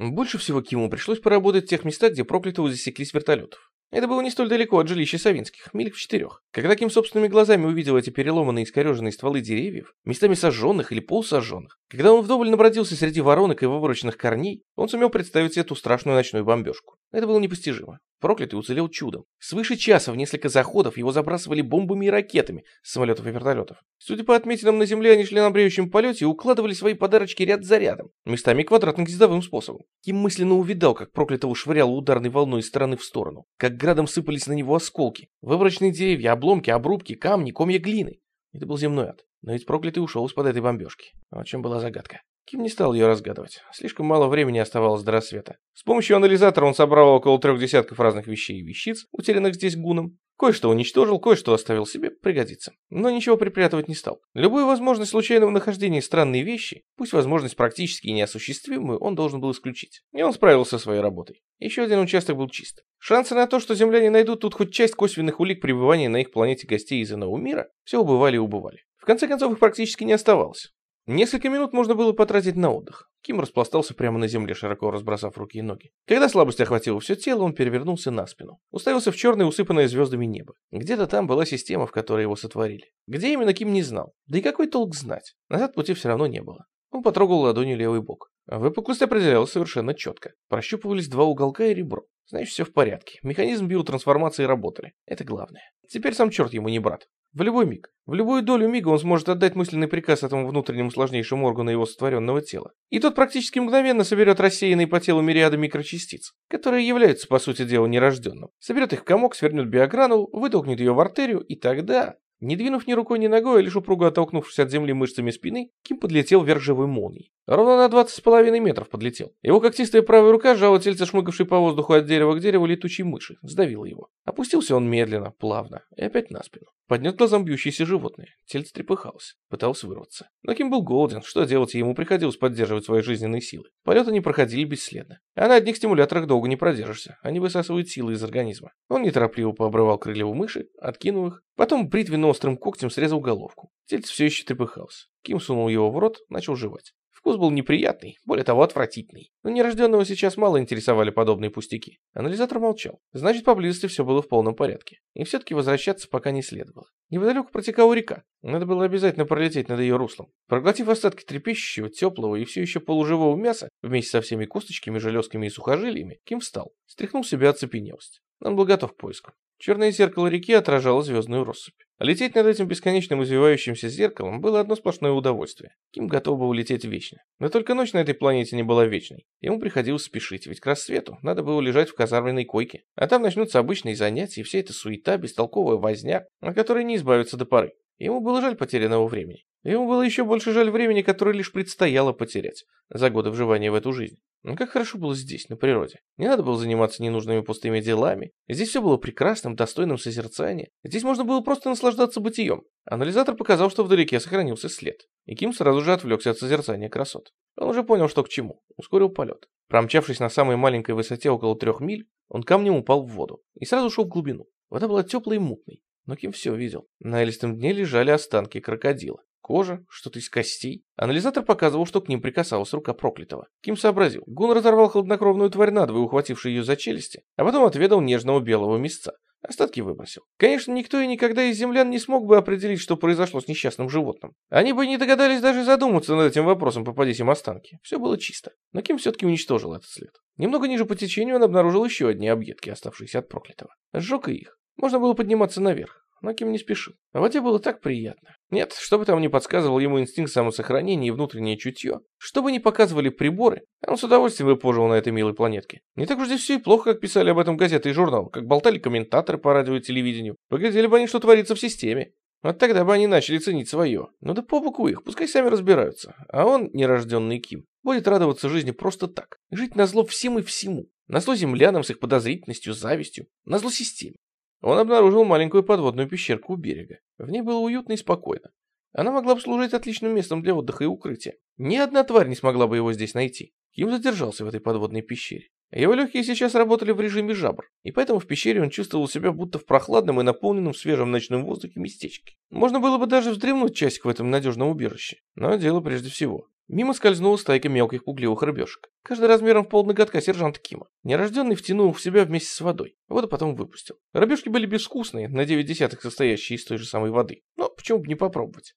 Больше всего Киму пришлось поработать в тех местах, где проклятого засекли вертолетов. Это было не столь далеко от жилища Савинских, миль в четырех. Когда Ким собственными глазами увидел эти переломанные искореженные стволы деревьев, местами сожженных или полусожженных, когда он вдоволь набродился среди воронок и вывороченных корней, он сумел представить эту страшную ночную бомбежку. Это было непостижимо. Проклятый уцелел чудом. Свыше часа в несколько заходов его забрасывали бомбами и ракетами с самолетов и вертолетов. Судя по отметинам на земле, они шли на бреющем полете и укладывали свои подарочки ряд за рядом, местами квадратно-гнездовым способом. Ким мысленно увидал, как проклятого швыряло ударной волной из стороны в сторону, как градом сыпались на него осколки, выборочные деревья, обломки, обрубки, камни, комья глины. Это был земной ад. Но ведь проклятый ушел из-под этой бомбежки. Вот чем была загадка. Ким не стал ее разгадывать. Слишком мало времени оставалось до рассвета. С помощью анализатора он собрал около трех десятков разных вещей и вещиц, утерянных здесь гуном. Кое-что уничтожил, кое-что оставил себе, пригодится. Но ничего припрятывать не стал. Любую возможность случайного нахождения странной вещи, пусть возможность практически неосуществимую, он должен был исключить. И он справился со своей работой. Еще один участок был чист. Шансы на то, что земляне найдут тут хоть часть косвенных улик пребывания на их планете гостей из иного мира, все убывали и убывали. В конце концов, их практически не оставалось. Несколько минут можно было потратить на отдых. Ким распластался прямо на земле, широко разбросав руки и ноги. Когда слабость охватила все тело, он перевернулся на спину. Уставился в черное, усыпанное звездами небо. Где-то там была система, в которой его сотворили. Где именно Ким не знал. Да и какой толк знать. Назад пути все равно не было. Он потрогал ладонью левый бок. Выпуклость определялась совершенно четко. Прощупывались два уголка и ребро. Значит, все в порядке. Механизм биотрансформации работали. Это главное. Теперь сам черт ему не брат. В любой миг, в любую долю мига он сможет отдать мысленный приказ этому внутреннему сложнейшему органу его сотворенного тела. И тот практически мгновенно соберет рассеянные по телу мириады микрочастиц, которые являются, по сути дела, нерожденным. Соберет их в комок, свернет биогранулу, вытолкнет ее в артерию, и тогда... Не двинув ни рукой, ни ногой, а лишь упруго оттолкнувшись от земли мышцами спины, Ким подлетел вверх живой молнией. Ровно на двадцать с половиной метров подлетел. Его когтистая правая рука сжала тельце шмыгавшей по воздуху от дерева к дереву летучей мыши, сдавила его. Опустился он медленно, плавно, и опять на спину. Поднес глазом бьющееся животное. Тельце трепыхалось. Пытался вырваться. Но Ким был голоден. Что делать, ему приходилось поддерживать свои жизненные силы. Полеты не проходили бесследно. А на одних стимуляторах долго не продержишься. Они высасывают силы из организма. Он неторопливо пообрывал крылья у мыши, откинул их. Потом бритвенно-острым когтем срезал головку. Тельце все еще трепыхалось. Ким сунул его в рот, начал жевать. Вкус был неприятный, более того, отвратительный. Но нерожденного сейчас мало интересовали подобные пустяки. Анализатор молчал. Значит, поблизости все было в полном порядке. И все-таки возвращаться пока не следовало. Неподалеку протекала река. Надо было обязательно пролететь над ее руслом. Проглотив остатки трепещущего, теплого и все еще полуживого мяса, вместе со всеми косточками, железками и сухожилиями, Ким встал. Стряхнул себя оцепенелость. Он был готов к поиску. Черное зеркало реки отражало звездную россыпь. Лететь над этим бесконечным извивающимся зеркалом было одно сплошное удовольствие. Ким готов был лететь вечно. Но только ночь на этой планете не была вечной. Ему приходилось спешить, ведь к рассвету надо было лежать в казарменной койке. А там начнутся обычные занятия, и вся эта суета, бестолковая возня, от которой не избавиться до поры. Ему было жаль потерянного времени. Ему было еще больше жаль времени, которое лишь предстояло потерять за годы вживания в эту жизнь. Но как хорошо было здесь, на природе. Не надо было заниматься ненужными пустыми делами. Здесь все было прекрасным, достойным созерцания. Здесь можно было просто наслаждаться бытием. Анализатор показал, что вдалеке сохранился след. И Ким сразу же отвлекся от созерцания красот. Он уже понял, что к чему. Ускорил полет. Промчавшись на самой маленькой высоте около трех миль, он камнем упал в воду и сразу ушел в глубину. Вода была теплой и мутной. Но Ким все видел. На элистом дне лежали останки крокодила. Кожа, что-то из костей. Анализатор показывал, что к ним прикасалась рука проклятого. Ким сообразил. Гун разорвал хладнокровную тварь надвое, ухвативший ее за челюсти, а потом отведал нежного белого мясца. Остатки выбросил. Конечно, никто и никогда из землян не смог бы определить, что произошло с несчастным животным. Они бы не догадались даже задуматься над этим вопросом, попадись им останки. Все было чисто. Но Ким все-таки уничтожил этот след. Немного ниже по течению он обнаружил еще одни объедки, оставшиеся от проклятого. Сжег их. Можно было подниматься наверх, но Ким не спешил. В воде было так приятно. Нет, что бы там ни подсказывал ему инстинкт самосохранения и внутреннее чутье, что бы ни показывали приборы, он с удовольствием выпожил на этой милой планетке. Не так уж здесь все и плохо, как писали об этом газеты и журналы, как болтали комментаторы по радио и телевидению. Поглядели бы они, что творится в системе. Вот тогда бы они начали ценить свое. Ну да по боку их, пускай сами разбираются. А он, нерожденный Ким, будет радоваться жизни просто так. Жить на зло всем и всему. На зло землянам с их подозрительностью, завистью. На зло системе. Он обнаружил маленькую подводную пещерку у берега. В ней было уютно и спокойно. Она могла бы служить отличным местом для отдыха и укрытия. Ни одна тварь не смогла бы его здесь найти. Ким задержался в этой подводной пещере. Его легкие сейчас работали в режиме жабр, и поэтому в пещере он чувствовал себя будто в прохладном и наполненном свежем ночном воздухе местечке. Можно было бы даже вздремнуть часик в этом надежном убежище, но дело прежде всего. Мимо скользнула стайка мелких пугливых рыбешек, каждый размером в полноготка сержанта Кима. Нерожденный втянул в себя вместе с водой, воду потом выпустил. Рыбешки были безвкусные, на 9 десятых состоящие из той же самой воды, но почему бы не попробовать.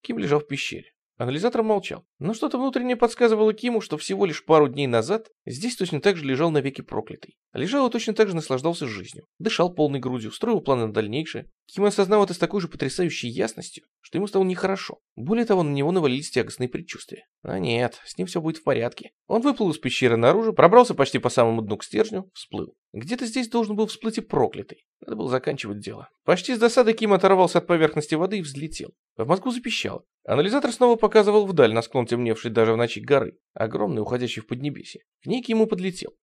Ким лежал в пещере. Анализатор молчал, но что-то внутреннее подсказывало Киму, что всего лишь пару дней назад здесь точно так же лежал навеки проклятый. Лежал и точно так же наслаждался жизнью, дышал полной грудью, строил планы на дальнейшее. Ким осознал это с такой же потрясающей ясностью, что ему стало нехорошо. Более того, на него навалились тягостные предчувствия. А нет, с ним все будет в порядке. Он выплыл из пещеры наружу, пробрался почти по самому дну к стержню, всплыл. Где-то здесь должен был всплыть и проклятый. Надо было заканчивать дело. Почти с досадой Ким оторвался от поверхности воды и взлетел. В мозгу запищало. Анализатор снова показывал вдаль на склон темневшей даже в ночи горы, огромный, уходящий в поднебесье. К ней к ему подлетел.